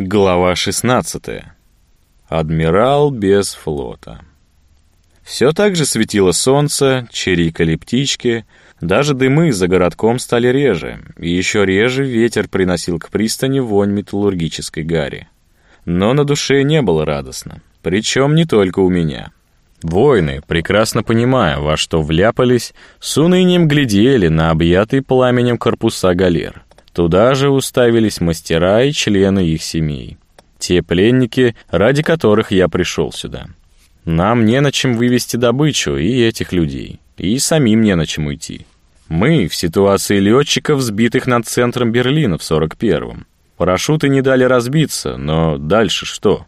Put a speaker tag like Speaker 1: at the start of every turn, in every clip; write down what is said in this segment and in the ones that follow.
Speaker 1: Глава 16. Адмирал без флота. Все так же светило солнце, чирикали птички, даже дымы за городком стали реже, и еще реже ветер приносил к пристани вонь металлургической гари. Но на душе не было радостно, причем не только у меня. Воины, прекрасно понимая, во что вляпались, с унынием глядели на объятый пламенем корпуса галер — Туда же уставились мастера и члены их семей. Те пленники, ради которых я пришел сюда. Нам не на чем вывести добычу и этих людей. И самим не на чем уйти. Мы в ситуации летчиков, сбитых над центром Берлина в 41-м. Парашюты не дали разбиться, но дальше что?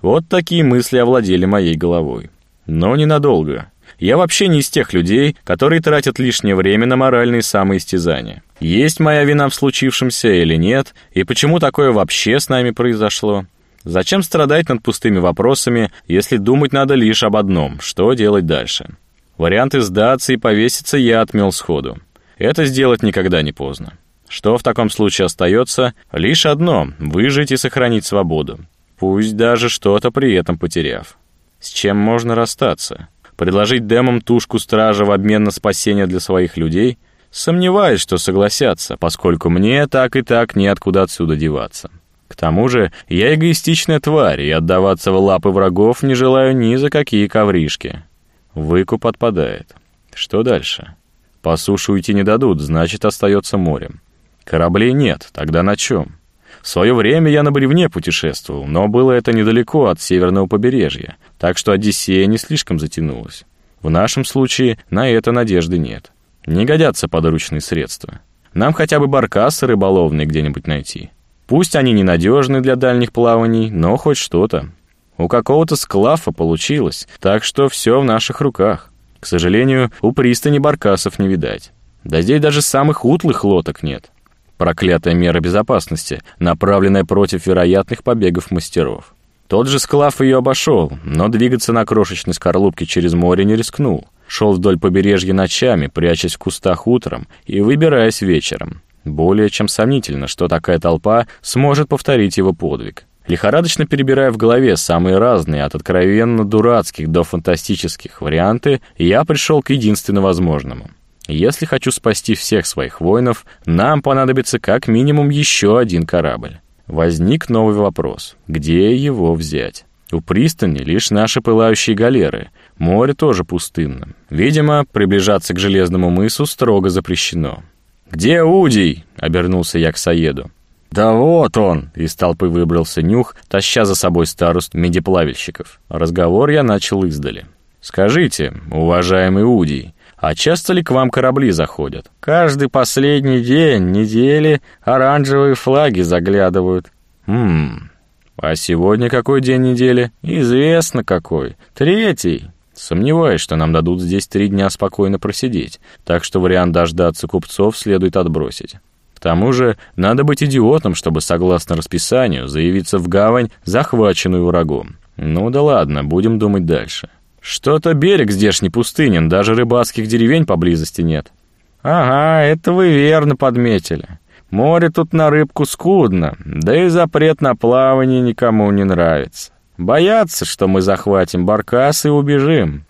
Speaker 1: Вот такие мысли овладели моей головой. Но ненадолго. Я вообще не из тех людей, которые тратят лишнее время на моральные самоистязания. Есть моя вина в случившемся или нет, и почему такое вообще с нами произошло? Зачем страдать над пустыми вопросами, если думать надо лишь об одном, что делать дальше? Варианты сдаться и повеситься я отмел сходу. Это сделать никогда не поздно. Что в таком случае остается? Лишь одно — выжить и сохранить свободу. Пусть даже что-то при этом потеряв. С чем можно расстаться? Предложить демам тушку стража в обмен на спасение для своих людей? Сомневаюсь, что согласятся, поскольку мне так и так неоткуда отсюда деваться. К тому же я эгоистичная тварь, и отдаваться в лапы врагов не желаю ни за какие ковришки. Выкуп отпадает. Что дальше? По суше уйти не дадут, значит, остается морем. Кораблей нет, тогда на чем? В свое время я на бревне путешествовал, но было это недалеко от северного побережья, так что Одиссея не слишком затянулась. В нашем случае на это надежды нет. Не годятся подручные средства. Нам хотя бы баркасы рыболовные где-нибудь найти. Пусть они ненадежны для дальних плаваний, но хоть что-то. У какого-то склафа получилось, так что все в наших руках. К сожалению, у пристани баркасов не видать. Да здесь даже самых утлых лодок нет. Проклятая мера безопасности, направленная против вероятных побегов мастеров. Тот же Склав ее обошел, но двигаться на крошечной скорлупке через море не рискнул. Шел вдоль побережья ночами, прячась в кустах утром и выбираясь вечером. Более чем сомнительно, что такая толпа сможет повторить его подвиг. Лихорадочно перебирая в голове самые разные, от откровенно дурацких до фантастических варианты, я пришел к единственно возможному — если хочу спасти всех своих воинов, нам понадобится как минимум еще один корабль. Возник новый вопрос. Где его взять? У пристани лишь наши пылающие галеры. Море тоже пустынно. Видимо, приближаться к Железному мысу строго запрещено. «Где Удий?» — обернулся я к Саеду. «Да вот он!» — из толпы выбрался Нюх, таща за собой старост медиплавильщиков. Разговор я начал издали. «Скажите, уважаемый Удий, а часто ли к вам корабли заходят? Каждый последний день недели оранжевые флаги заглядывают. Хм, а сегодня какой день недели? Известно какой. Третий. Сомневаюсь, что нам дадут здесь три дня спокойно просидеть, так что вариант дождаться купцов следует отбросить. К тому же, надо быть идиотом, чтобы, согласно расписанию, заявиться в гавань, захваченную врагом. Ну да ладно, будем думать дальше. Что-то берег здешний пустынен, даже рыбацких деревень поблизости нет. Ага, это вы верно подметили. Море тут на рыбку скудно, да и запрет на плавание никому не нравится. Боятся, что мы захватим баркас и убежим.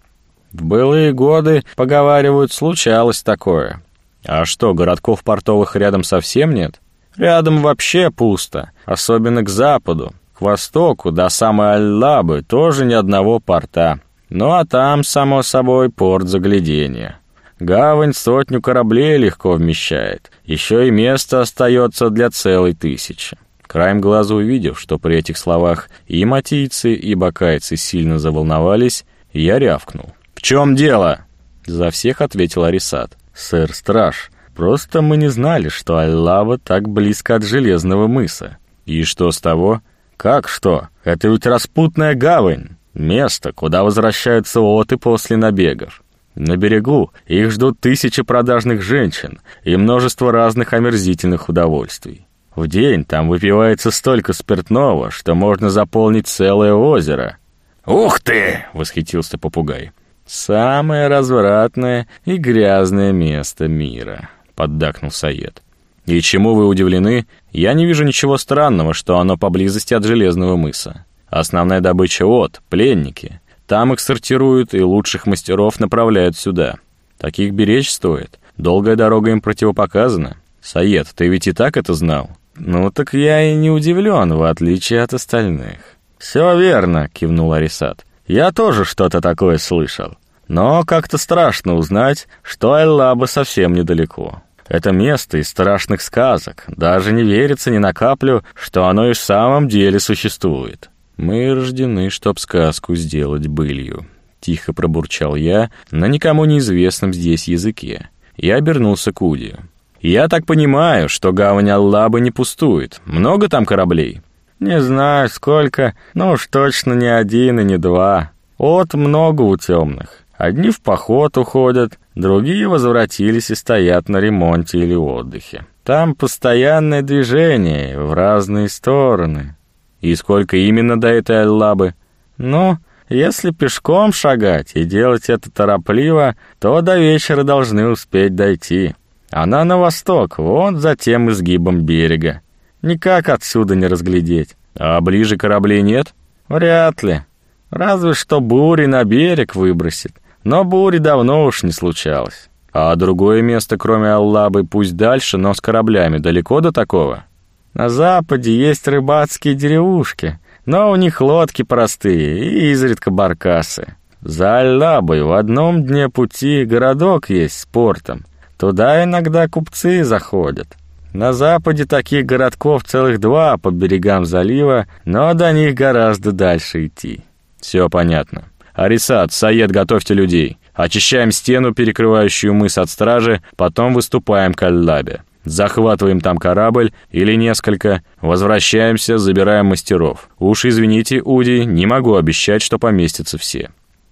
Speaker 1: В былые годы, поговаривают, случалось такое. А что, городков портовых рядом совсем нет? Рядом вообще пусто, особенно к западу. К востоку, до самой Аллабы, тоже ни одного порта. Ну а там, само собой, порт заглядения. Гавань сотню кораблей легко вмещает. Еще и место остается для целой тысячи. Краем глаза увидев, что при этих словах и матийцы, и бакайцы сильно заволновались, я рявкнул. «В чем дело?» За всех ответил Арисат. «Сэр Страж, просто мы не знали, что Аллава так близко от Железного мыса». «И что с того?» «Как что? Это ведь распутная гавань!» Место, куда возвращаются оты после набегов. На берегу их ждут тысячи продажных женщин и множество разных омерзительных удовольствий. В день там выпивается столько спиртного, что можно заполнить целое озеро. «Ух ты!» — восхитился попугай. «Самое развратное и грязное место мира», — поддакнул Саед. И чему вы удивлены? Я не вижу ничего странного, что оно поблизости от Железного мыса. Основная добыча от, пленники. Там их сортируют и лучших мастеров направляют сюда. Таких беречь стоит. Долгая дорога им противопоказана. Саед, ты ведь и так это знал? Ну так я и не удивлен, в отличие от остальных. Все верно, кивнул Арисат. Я тоже что-то такое слышал. Но как-то страшно узнать, что Эллаба совсем недалеко. Это место из страшных сказок. Даже не верится ни на каплю, что оно и в самом деле существует. Мы рождены, чтоб сказку сделать былью. Тихо пробурчал я на никому неизвестном здесь языке. Я обернулся к Уди. «Я так понимаю, что гавань Аллабы не пустует. Много там кораблей?» «Не знаю, сколько, но уж точно не один и не два. От много у темных. Одни в поход уходят, другие возвратились и стоят на ремонте или отдыхе. Там постоянное движение в разные стороны. И сколько именно до этой Аллабы? Ну, если пешком шагать и делать это торопливо, то до вечера должны успеть дойти. Она на восток, вон за тем изгибом берега. Никак отсюда не разглядеть. А ближе кораблей нет? Вряд ли. Разве что бури на берег выбросит. Но бури давно уж не случалось. А другое место, кроме Аллабы, пусть дальше, но с кораблями, далеко до такого? На западе есть рыбацкие деревушки, но у них лодки простые и изредка баркасы. За Аллабой в одном дне пути городок есть с портом. Туда иногда купцы заходят. На западе таких городков целых два по берегам залива, но до них гораздо дальше идти. Все понятно. Арисат, Саед, готовьте людей. Очищаем стену, перекрывающую мыс от стражи, потом выступаем к Аллабе. Захватываем там корабль или несколько, возвращаемся, забираем мастеров. Уж извините, Уди, не могу обещать, что поместятся все».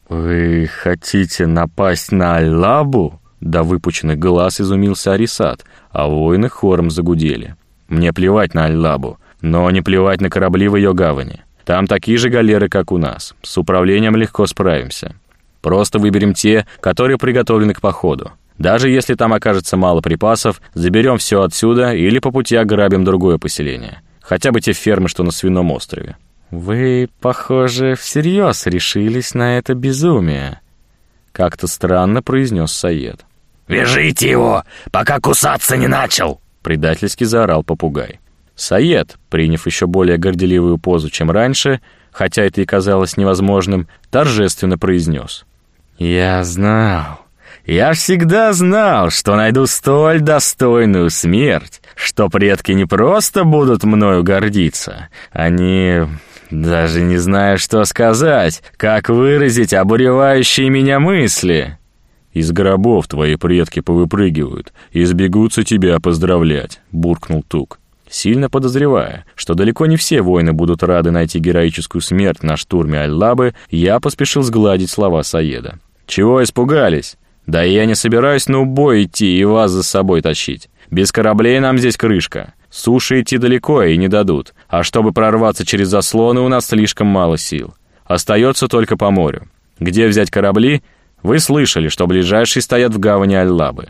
Speaker 1: «Вы хотите напасть на Аллабу?» До выпученных глаз изумился Арисат, а воины хором загудели. «Мне плевать на Аллабу, но не плевать на корабли в ее гавани. Там такие же галеры, как у нас. С управлением легко справимся. Просто выберем те, которые приготовлены к походу. Даже если там окажется мало припасов, заберем все отсюда или по пути ограбим другое поселение. Хотя бы те фермы, что на Свином острове. «Вы, похоже, всерьез решились на это безумие», — как-то странно произнес Саед.
Speaker 2: «Вяжите его, пока кусаться не начал!»
Speaker 1: — предательски заорал попугай. Саед, приняв еще более горделивую позу, чем раньше, хотя это и казалось невозможным, торжественно произнес. «Я знал, я всегда знал, что найду столь достойную смерть, что предки не просто будут мною гордиться, они... Даже не знаю, что сказать, как выразить обуревающие меня мысли. Из гробов твои предки повыпрыгивают и сбегутся тебя поздравлять, буркнул Тук. Сильно подозревая, что далеко не все воины будут рады найти героическую смерть на штурме Аль-Лабы, я поспешил сгладить слова Саеда. «Чего испугались? Да я не собираюсь на убой идти и вас за собой тащить. Без кораблей нам здесь крышка. Суши идти далеко и не дадут. А чтобы прорваться через заслоны, у нас слишком мало сил. Остается только по морю. Где взять корабли? Вы слышали, что ближайшие стоят в гавани Аль-Лабы.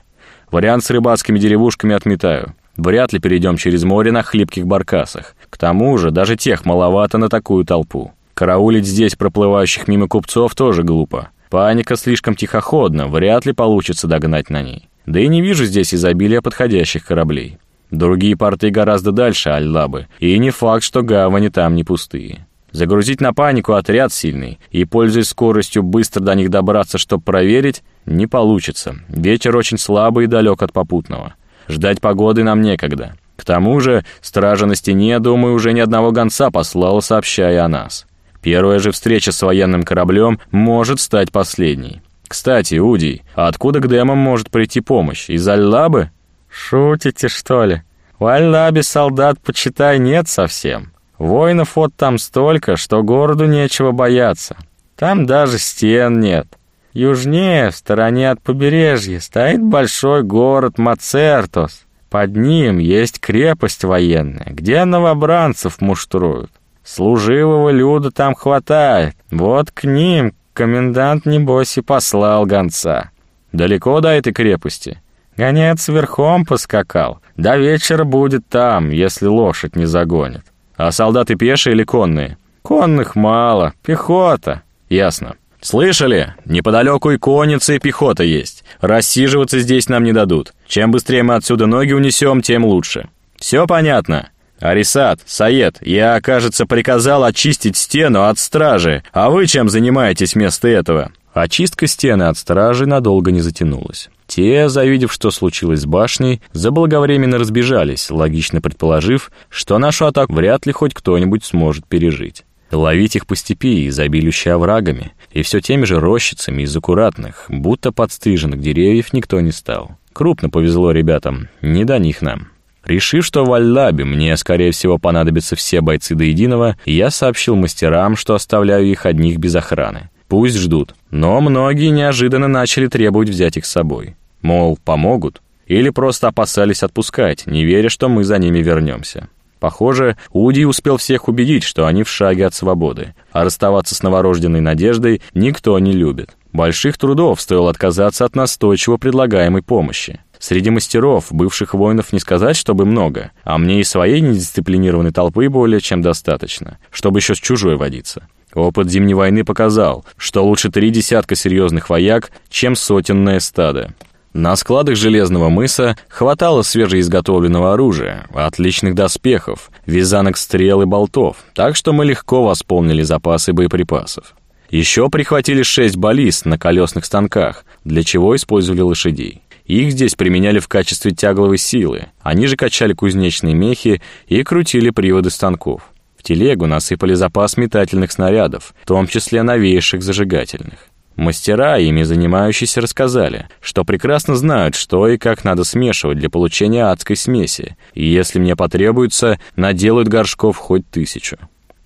Speaker 1: Вариант с рыбацкими деревушками отметаю. Вряд ли перейдем через море на хлипких баркасах. К тому же даже тех маловато на такую толпу. Караулить здесь проплывающих мимо купцов тоже глупо. Паника слишком тихоходна, вряд ли получится догнать на ней. Да и не вижу здесь изобилия подходящих кораблей. Другие порты гораздо дальше Аль-Лабы, и не факт, что гавани там не пустые. Загрузить на панику отряд сильный и, пользуясь скоростью, быстро до них добраться, чтобы проверить, не получится. Ветер очень слабый и далек от попутного. Ждать погоды нам некогда. К тому же, стража на стене, думаю, уже ни одного гонца послала, сообщая о нас. Первая же встреча с военным кораблем может стать последней. Кстати, Удий, а откуда к демам может прийти помощь? Из Аллабы? Шутите, что ли? В Аллабе солдат, почитай, нет совсем. Воинов вот там столько, что городу нечего бояться. Там даже стен нет. Южнее, в стороне от побережья, стоит большой город Мацертос. Под ним есть крепость военная, где новобранцев муштруют. Служивого люда там хватает. Вот к ним комендант, небось, и послал гонца. Далеко до этой крепости? Гонец верхом поскакал. До вечера будет там, если лошадь не загонит. А солдаты пешие или конные? Конных мало, пехота. Ясно. «Слышали? Неподалеку и конница, и пехота есть. Рассиживаться здесь нам не дадут. Чем быстрее мы отсюда ноги унесем, тем лучше. Все понятно?» «Арисат, Саед, я, кажется, приказал очистить стену от стражи, а вы чем занимаетесь вместо этого?» Очистка стены от стражи надолго не затянулась. Те, завидев, что случилось с башней, заблаговременно разбежались, логично предположив, что нашу атаку вряд ли хоть кто-нибудь сможет пережить. Ловить их по степи, изобилующей оврагами, и все теми же рощицами из аккуратных, будто подстриженных деревьев никто не стал. Крупно повезло ребятам, не до них нам. Решив, что в Аллабе мне, скорее всего, понадобятся все бойцы до единого, я сообщил мастерам, что оставляю их одних без охраны. Пусть ждут. Но многие неожиданно начали требовать взять их с собой. Мол, помогут? Или просто опасались отпускать, не веря, что мы за ними вернемся. Похоже, Уди успел всех убедить, что они в шаге от свободы, а расставаться с новорожденной надеждой никто не любит. Больших трудов стоило отказаться от настойчиво предлагаемой помощи. Среди мастеров, бывших воинов не сказать, чтобы много, а мне и своей недисциплинированной толпы более чем достаточно, чтобы еще с чужой водиться. Опыт Зимней войны показал, что лучше три десятка серьезных вояк, чем сотенное стадо. На складах Железного мыса хватало свежеизготовленного оружия, отличных доспехов, вязанок стрел и болтов, так что мы легко восполнили запасы боеприпасов. Еще прихватили шесть баллист на колесных станках, для чего использовали лошадей. Их здесь применяли в качестве тягловой силы, они же качали кузнечные мехи и крутили приводы станков. В телегу насыпали запас метательных снарядов, в том числе новейших зажигательных. Мастера, ими занимающиеся, рассказали, что прекрасно знают, что и как надо смешивать для получения адской смеси, и если мне потребуется, наделают горшков хоть тысячу.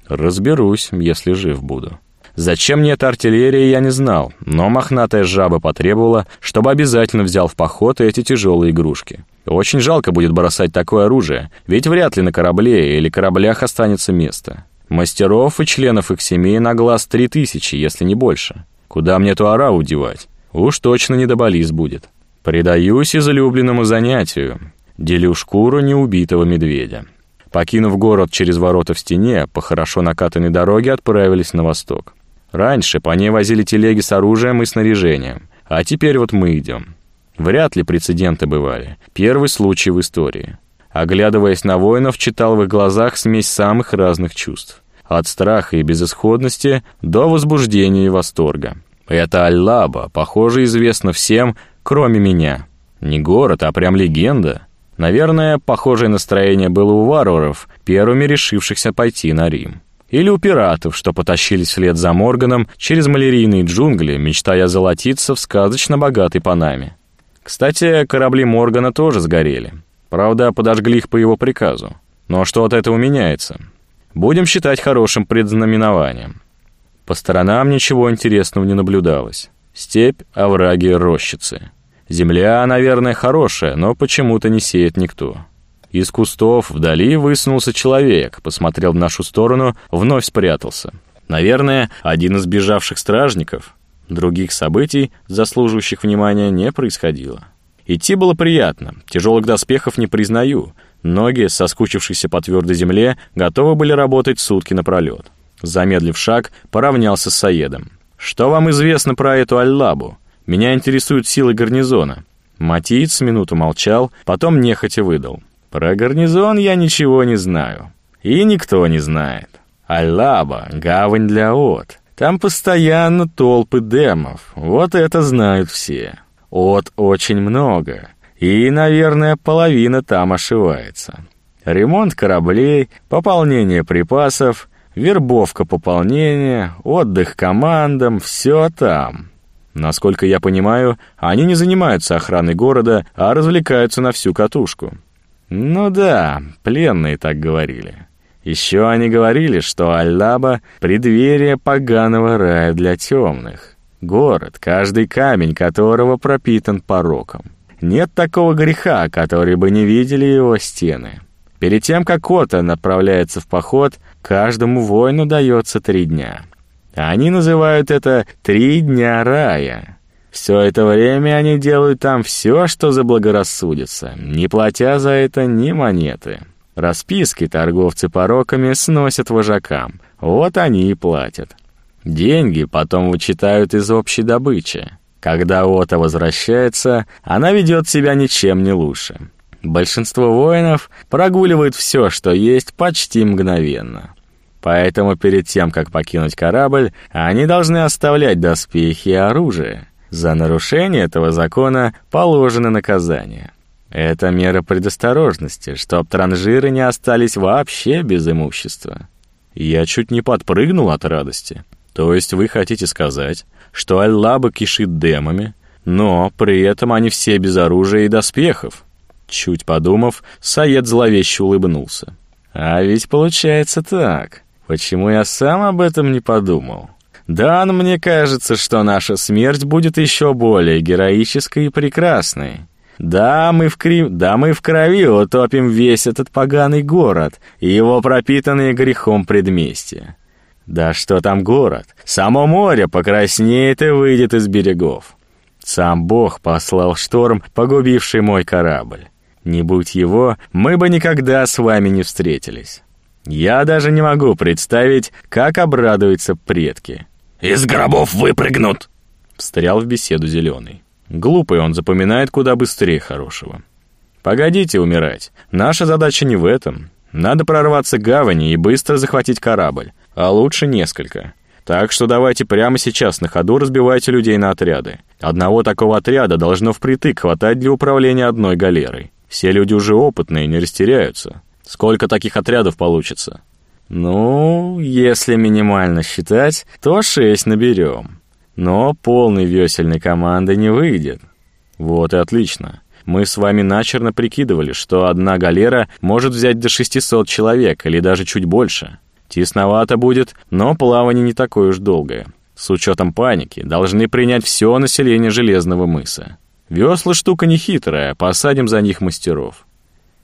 Speaker 1: Разберусь, если жив буду. Зачем мне эта артиллерия, я не знал, но мохнатая жаба потребовала, чтобы обязательно взял в поход эти тяжелые игрушки. Очень жалко будет бросать такое оружие, ведь вряд ли на корабле или кораблях останется место. Мастеров и членов их семей на глаз три тысячи, если не больше. Куда мне эту ораву девать? Уж точно не до болиз будет. Предаюсь излюбленному занятию. Делю шкуру неубитого медведя. Покинув город через ворота в стене, по хорошо накатанной дороге отправились на восток. Раньше по ней возили телеги с оружием и снаряжением, а теперь вот мы идем. Вряд ли прецеденты бывали. Первый случай в истории. Оглядываясь на воинов, читал в их глазах смесь самых разных чувств. От страха и безысходности до возбуждения и восторга. Это Аллаба, похоже, известно всем, кроме меня. Не город, а прям легенда. Наверное, похожее настроение было у варваров, первыми решившихся пойти на Рим. Или у пиратов, что потащились вслед за Морганом через малярийные джунгли, мечтая золотиться в сказочно богатой Панаме. Кстати, корабли Моргана тоже сгорели. Правда, подожгли их по его приказу. Но что от этого меняется? Будем считать хорошим предзнаменованием. По сторонам ничего интересного не наблюдалось. Степь, овраги, рощицы. Земля, наверное, хорошая, но почему-то не сеет никто. Из кустов вдали высунулся человек, посмотрел в нашу сторону, вновь спрятался. Наверное, один из бежавших стражников. Других событий, заслуживающих внимания, не происходило. Идти было приятно, тяжелых доспехов не признаю, Ноги, соскучившиеся по твердой земле, готовы были работать сутки напролет. Замедлив шаг, поравнялся с Саедом. «Что вам известно про эту Аллабу? Меня интересуют силы гарнизона». Матиц минуту молчал, потом нехотя выдал. «Про гарнизон я ничего не знаю. И никто не знает. Аллаба — гавань для от. Там постоянно толпы демов. Вот это знают все. От очень много. И, наверное, половина там ошивается. Ремонт кораблей, пополнение припасов, вербовка пополнения, отдых командам — все там. Насколько я понимаю, они не занимаются охраной города, а развлекаются на всю катушку. Ну да, пленные так говорили. Еще они говорили, что Аллаба — преддверие поганого рая для темных. Город, каждый камень которого пропитан пороком. Нет такого греха, который бы не видели его стены. Перед тем, как Кота направляется в поход, каждому воину дается три дня. Они называют это «три дня рая». Все это время они делают там все, что заблагорассудится, не платя за это ни монеты. Расписки торговцы пороками сносят вожакам, вот они и платят. Деньги потом вычитают из общей добычи. Когда Ота возвращается, она ведет себя ничем не лучше. Большинство воинов прогуливает все, что есть, почти мгновенно. Поэтому перед тем, как покинуть корабль, они должны оставлять доспехи и оружие. За нарушение этого закона положено наказание. Это мера предосторожности, чтоб транжиры не остались вообще без имущества. Я чуть не подпрыгнул от радости. То есть вы хотите сказать, что Аллаба кишит демами, но при этом они все без оружия и доспехов? Чуть подумав, Саед зловеще улыбнулся. «А ведь получается так. Почему я сам об этом не подумал? Да, но мне кажется, что наша смерть будет еще более героической и прекрасной. Да, мы в, кри... да, мы в крови утопим весь этот поганый город и его пропитанные грехом предместья. Да что там город? Само море покраснеет и выйдет из берегов. Сам Бог послал шторм, погубивший мой корабль. Не будь его, мы бы никогда с вами не встретились. Я даже не могу представить, как обрадуются предки.
Speaker 2: «Из гробов выпрыгнут!»
Speaker 1: Встрял в беседу Зеленый. Глупый он запоминает куда быстрее хорошего. «Погодите умирать. Наша задача не в этом. Надо прорваться к гавани и быстро захватить корабль, а лучше несколько. Так что давайте прямо сейчас на ходу разбивайте людей на отряды. Одного такого отряда должно впритык хватать для управления одной галерой. Все люди уже опытные, не растеряются. Сколько таких отрядов получится? Ну, если минимально считать, то шесть наберем. Но полной весельной команды не выйдет. Вот и отлично. Мы с вами начерно прикидывали, что одна галера может взять до 600 человек или даже чуть больше. Тесновато будет, но плавание не такое уж долгое. С учетом паники должны принять все население Железного мыса. Весла штука нехитрая, посадим за них мастеров.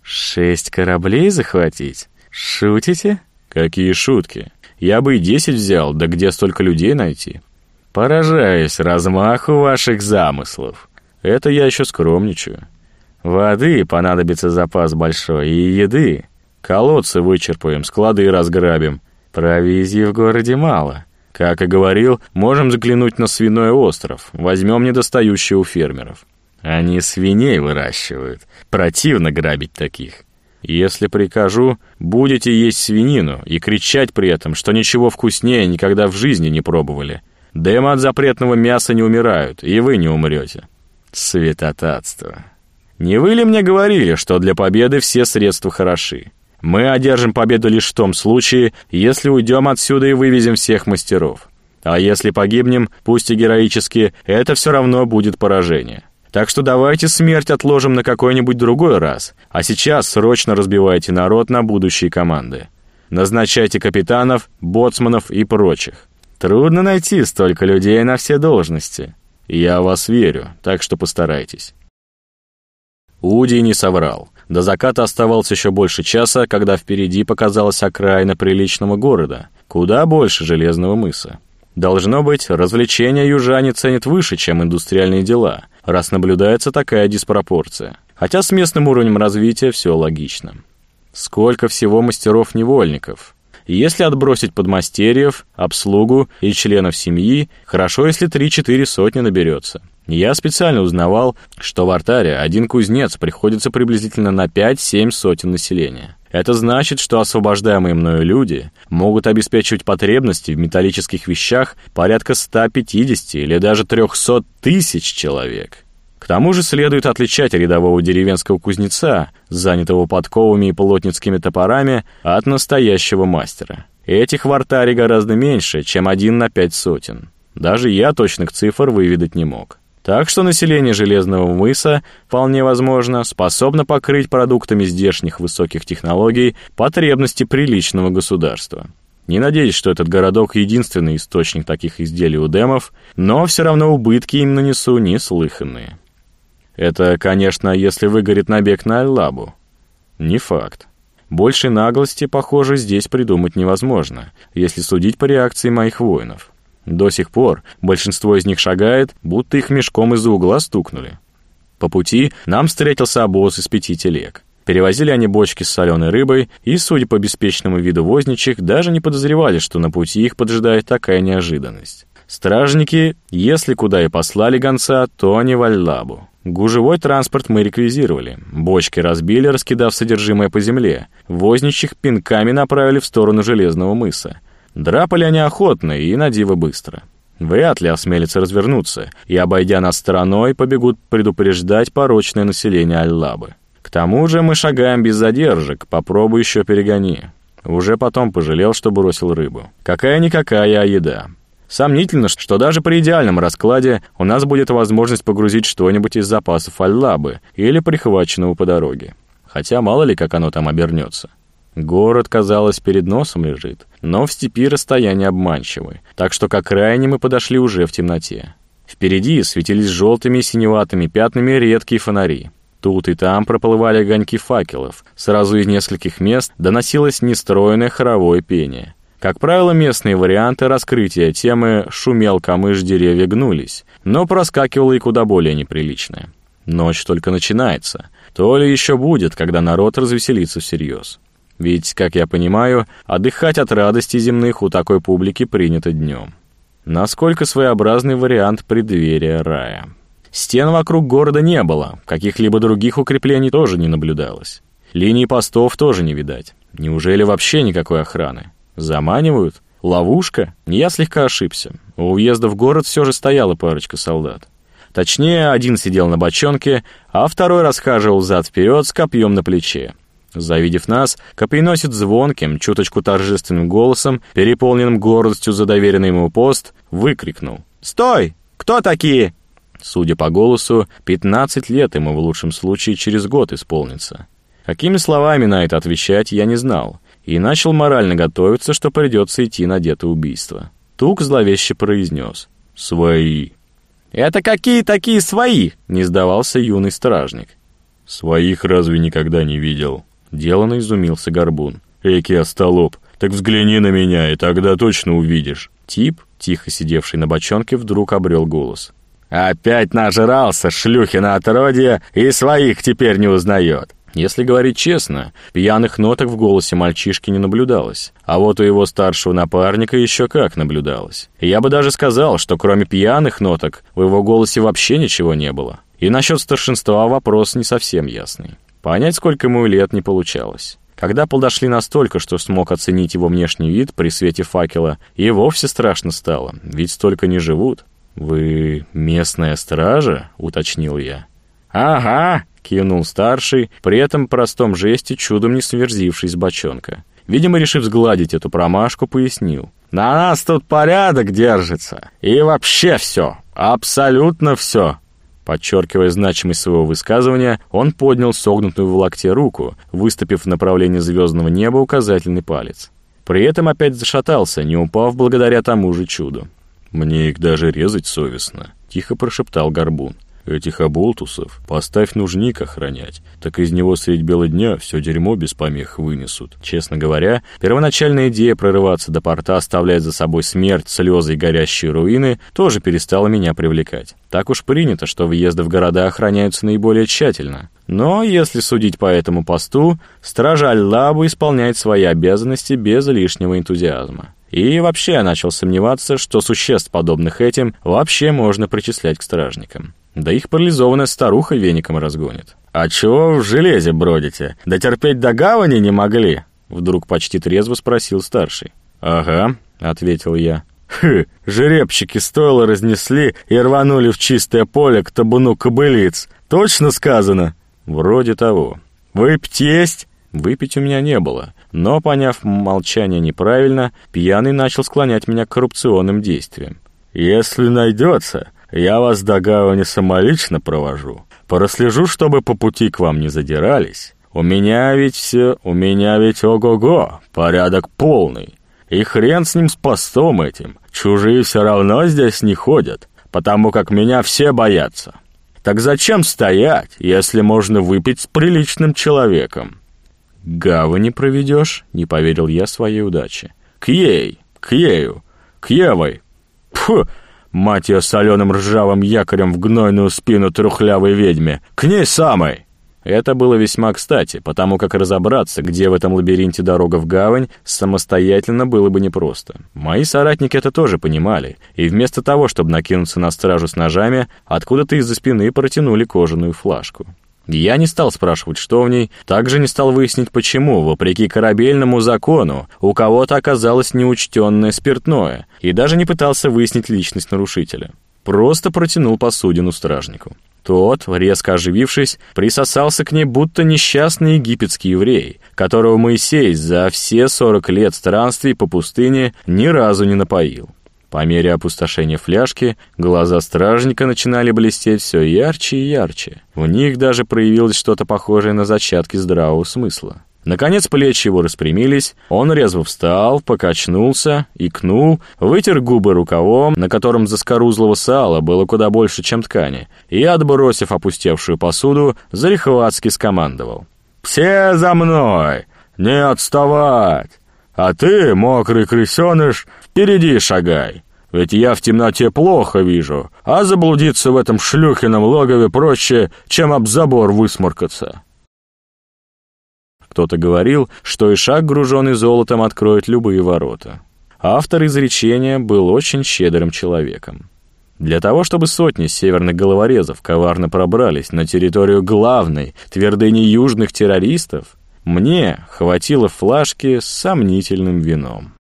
Speaker 1: Шесть кораблей захватить? Шутите? Какие шутки? Я бы и десять взял, да где столько людей найти? Поражаюсь размаху ваших замыслов. Это я еще скромничаю. Воды понадобится запас большой, и еды. Колодцы вычерпаем, склады разграбим. Провизии в городе мало. Как и говорил, можем заглянуть на свиной остров, возьмем недостающие у фермеров. Они свиней выращивают. Противно грабить таких. Если прикажу, будете есть свинину и кричать при этом, что ничего вкуснее никогда в жизни не пробовали. Дэмы от запретного мяса не умирают, и вы не умрете. Святотатство. Не вы ли мне говорили, что для победы все средства хороши? Мы одержим победу лишь в том случае, если уйдем отсюда и вывезем всех мастеров. А если погибнем, пусть и героически, это все равно будет поражение. Так что давайте смерть отложим на какой-нибудь другой раз, а сейчас срочно разбивайте народ на будущие команды. Назначайте капитанов, боцманов и прочих. Трудно найти столько людей на все должности. Я вас верю, так что постарайтесь. Уди не соврал. До заката оставалось еще больше часа, когда впереди показалась окраина приличного города, куда больше Железного мыса. Должно быть, развлечения южане ценят выше, чем индустриальные дела, раз наблюдается такая диспропорция. Хотя с местным уровнем развития все логично. Сколько всего мастеров-невольников. Если отбросить подмастерьев, обслугу и членов семьи, хорошо, если 3-4 сотни наберется. Я специально узнавал, что в Артаре один кузнец приходится приблизительно на 5-7 сотен населения. Это значит, что освобождаемые мною люди могут обеспечивать потребности в металлических вещах порядка 150 или даже 300 тысяч человек. К тому же следует отличать рядового деревенского кузнеца, занятого подковами и плотницкими топорами, от настоящего мастера. Этих в артаре гораздо меньше, чем один на пять сотен. Даже я точных цифр выведать не мог. Так что население Железного мыса, вполне возможно, способно покрыть продуктами здешних высоких технологий потребности приличного государства. Не надеюсь, что этот городок единственный источник таких изделий у демов, но все равно убытки им нанесу неслыханные. Это, конечно, если выгорит набег на Аллабу. Не факт. Больше наглости, похоже, здесь придумать невозможно, если судить по реакции моих воинов. До сих пор большинство из них шагает, будто их мешком из-за угла стукнули. По пути нам встретился обоз из пяти телег. Перевозили они бочки с соленой рыбой, и, судя по беспечному виду возничих, даже не подозревали, что на пути их поджидает такая неожиданность. Стражники, если куда и послали гонца, то не в Аллабу. Гужевой транспорт мы реквизировали. Бочки разбили, раскидав содержимое по земле. Возничих пинками направили в сторону Железного мыса. Драпали они охотно и на диво быстро. Вряд ли осмелятся развернуться, и, обойдя нас стороной, побегут предупреждать порочное население Аллабы. К тому же мы шагаем без задержек, попробуй еще перегони. Уже потом пожалел, что бросил рыбу. Какая-никакая еда. Сомнительно, что даже при идеальном раскладе у нас будет возможность погрузить что-нибудь из запасов Аллабы или прихваченного по дороге. Хотя мало ли, как оно там обернется. Город, казалось, перед носом лежит, но в степи расстояние обманчивое, так что к окраине мы подошли уже в темноте. Впереди светились желтыми и синеватыми пятнами редкие фонари. Тут и там проплывали огоньки факелов. Сразу из нескольких мест доносилось нестроенное хоровое пение. Как правило, местные варианты раскрытия темы «шумел камыш, деревья гнулись», но проскакивало и куда более неприличное. Ночь только начинается. То ли еще будет, когда народ развеселится всерьез. Ведь, как я понимаю, отдыхать от радости земных у такой публики принято днем. Насколько своеобразный вариант преддверия рая. Стен вокруг города не было, каких-либо других укреплений тоже не наблюдалось. Линии постов тоже не видать. Неужели вообще никакой охраны? Заманивают? Ловушка? Я слегка ошибся. У уезда в город все же стояла парочка солдат. Точнее, один сидел на бочонке, а второй расхаживал зад-вперед с копьем на плече. Завидев нас, копейносец звонким, чуточку торжественным голосом, переполненным гордостью за доверенный ему пост, выкрикнул. «Стой! Кто такие?» Судя по голосу, 15 лет ему в лучшем случае через год исполнится. Какими словами на это отвечать, я не знал и начал морально готовиться, что придется идти на детоубийство. Тук зловеще произнес «Свои». «Это какие такие свои?» — не сдавался юный стражник. «Своих разве никогда не видел?» — деланно изумился Горбун. «Эки остолоп, так взгляни на меня, и тогда точно увидишь». Тип, тихо сидевший на бочонке, вдруг обрел голос. «Опять нажрался, шлюхина отродье, и своих теперь не узнает. Если говорить честно, пьяных ноток в голосе мальчишки не наблюдалось, а вот у его старшего напарника еще как наблюдалось. я бы даже сказал, что кроме пьяных ноток в его голосе вообще ничего не было. И насчет старшинства вопрос не совсем ясный. Понять, сколько ему лет, не получалось. Когда подошли настолько, что смог оценить его внешний вид при свете факела, и вовсе страшно стало, ведь столько не живут. «Вы местная стража?» — уточнил я. «Ага», — кивнул старший, при этом простом жесте чудом не сверзившись с бочонка. Видимо, решив сгладить эту промашку, пояснил. «На нас тут порядок держится. И вообще все. Абсолютно все». Подчеркивая значимость своего высказывания, он поднял согнутую в локте руку, выступив в направлении звездного неба указательный палец. При этом опять зашатался, не упав благодаря тому же чуду. «Мне их даже резать совестно», — тихо прошептал Горбун. Этих оболтусов поставь нужник охранять, так из него средь бела дня все дерьмо без помех вынесут. Честно говоря, первоначальная идея прорываться до порта, оставляя за собой смерть, слезы и горящие руины, тоже перестала меня привлекать. Так уж принято, что въезды в города охраняются наиболее тщательно. Но, если судить по этому посту, стража Аль-Лабу исполняет свои обязанности без лишнего энтузиазма. И вообще я начал сомневаться, что существ, подобных этим, вообще можно причислять к стражникам. Да их парализованная старуха веником разгонит. «А чего в железе бродите? Дотерпеть до гавани не могли?» Вдруг почти трезво спросил старший. «Ага», — ответил я. «Хы, жеребчики стоило разнесли и рванули в чистое поле к табуну кобылиц. Точно сказано?» «Вроде того». «Выпить есть?» Выпить у меня не было, но, поняв молчание неправильно, пьяный начал склонять меня к коррупционным действиям. «Если найдется, я вас до гавани самолично провожу. Прослежу, чтобы по пути к вам не задирались. У меня ведь все, у меня ведь ого-го, порядок полный. И хрен с ним с постом этим. Чужие все равно здесь не ходят, потому как меня все боятся. Так зачем стоять, если можно выпить с приличным человеком? Гавани проведешь, не поверил я своей удаче. К ей, к ею, к Евой. Фу, Фу! Мать ее соленым ржавым якорем в гнойную спину трухлявой ведьме. К ней самой!» Это было весьма кстати, потому как разобраться, где в этом лабиринте дорога в гавань, самостоятельно было бы непросто. Мои соратники это тоже понимали, и вместо того, чтобы накинуться на стражу с ножами, откуда-то из-за спины протянули кожаную флажку. Я не стал спрашивать, что в ней, также не стал выяснить, почему, вопреки корабельному закону, у кого-то оказалось неучтенное спиртное, и даже не пытался выяснить личность нарушителя. Просто протянул посудину стражнику. Тот, резко оживившись, присосался к ней, будто несчастный египетский еврей, которого Моисей за все сорок лет странствий по пустыне ни разу не напоил. По мере опустошения фляжки глаза стражника начинали блестеть все ярче и ярче. В них даже проявилось что-то похожее на зачатки здравого смысла. Наконец плечи его распрямились, он резво встал, покачнулся, икнул, вытер губы рукавом, на котором заскорузлого сала было куда больше, чем ткани, и, отбросив опустевшую посуду, залихватски скомандовал. «Все за мной! Не отставать! А ты, мокрый крысеныш, впереди шагай!» Ведь я в темноте плохо вижу, а заблудиться в этом шлюхином логове проще, чем об забор высморкаться. Кто-то говорил, что и шаг, груженный золотом, откроет любые ворота. Автор изречения был очень щедрым человеком. Для того, чтобы сотни северных головорезов коварно пробрались на территорию главной твердыни южных террористов, мне хватило флажки с сомнительным вином.